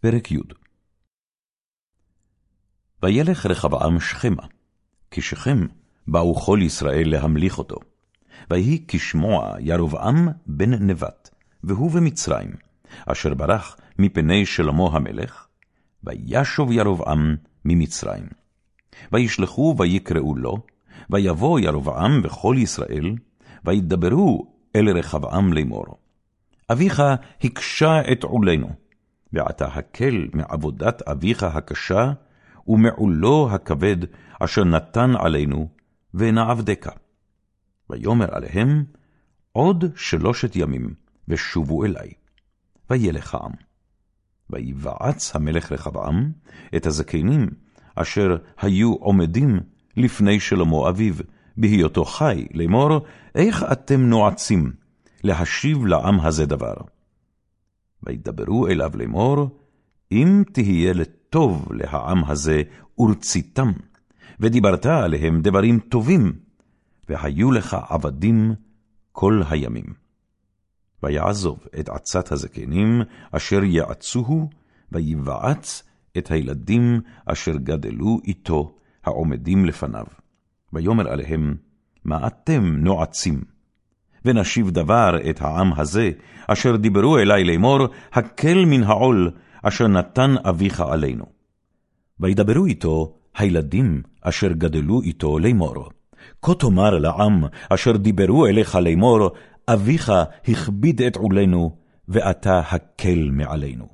פרק י. וילך רחבעם שכמה, שכם באו כל ישראל להמליך אותו. ויהי כשמוע ירבעם בן נבט, והוא במצרים, אשר ברח מפני שלמה המלך, וישוב ירבעם ממצרים. וישלחו ויקראו לו, ויבוא ירבעם וכל ישראל, וידברו אל רחבעם לאמור. אביך הקשה את עולנו, ועתה הקל מעבודת אביך הקשה, ומעולו הכבד אשר נתן עלינו, ונעבדך. ויאמר עליהם, עוד שלושת ימים, ושובו אלי. וילך העם. ויבעץ המלך רחבעם את הזקנים, אשר היו עומדים לפני שלמה אביו, בהיותו חי, לאמור, איך אתם נועצים להשיב לעם הזה דבר? וידברו אליו לאמור, אם תהיה לטוב להעם הזה ורציתם, ודיברת עליהם דברים טובים, והיו לך עבדים כל הימים. ויעזוב את עצת הזקנים אשר יעצוהו, ויבעץ את הילדים אשר גדלו איתו, העומדים לפניו. ויאמר עליהם, מה אתם נועצים? ונשיב דבר את העם הזה, אשר דיברו אלי לאמור, הקל מן העול, אשר נתן אביך עלינו. וידברו איתו הילדים אשר גדלו איתו לאמור, כה תאמר לעם אשר דיברו אליך לאמור, אביך הכביד את עולנו, ואתה הקל מעלינו.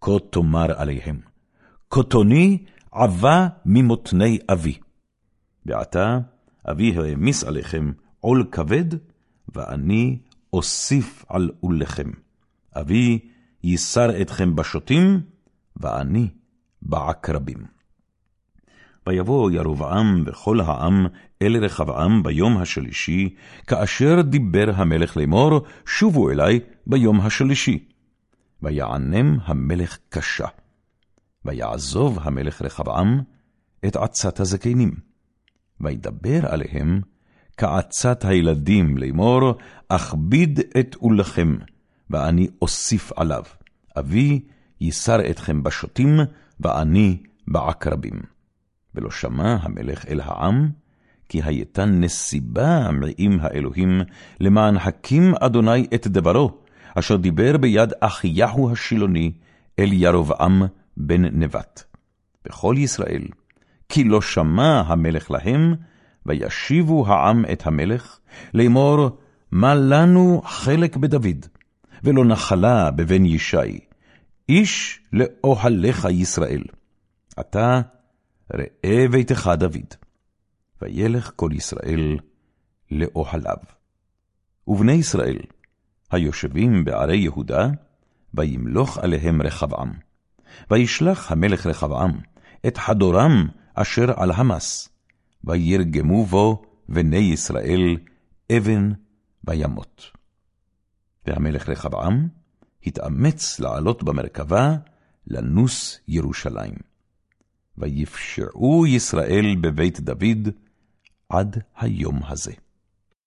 כה תאמר עליהם, כותוני עבה ממותני אבי. ועתה אבי העמיס עליכם עול כבד, ואני אוסיף על עולכם. אבי ייסר אתכם בשוטים, ואני בעקרבים. ויבוא ירבעם וכל העם אל רחבעם ביום השלישי, כאשר דיבר המלך לאמור, שובו אלי ביום השלישי. ויענם המלך קשה. ויעזוב המלך רחבעם את עצת הזקנים. וידבר עליהם כעצת הילדים לאמור, אכביד את עולכם, ואני אוסיף עליו. אבי ייסר אתכם בשוטים, ואני בעקרבים. ולא שמע המלך אל העם, כי הייתה נסיבה מעם האלוהים, למען הקים אדוני את דברו, אשר דיבר ביד אחייהו השילוני, אל ירבעם בן נבט. בכל ישראל, כי לא שמע המלך להם, וישיבו העם את המלך, לאמור, מה לנו חלק בדוד, ולא נחלה בבן ישי, איש לאוהליך ישראל. אתה ראה ביתך דוד. וילך כל ישראל לאוהליו. ובני ישראל, היושבים בערי יהודה, וימלוך עליהם רחבעם. וישלח המלך רחבעם את חדורם אשר על המס, וירגמו בו בני ישראל אבן וימות. והמלך רחבעם התאמץ לעלות במרכבה לנוס ירושלים. ויפשעו ישראל בבית דוד עד היום הזה.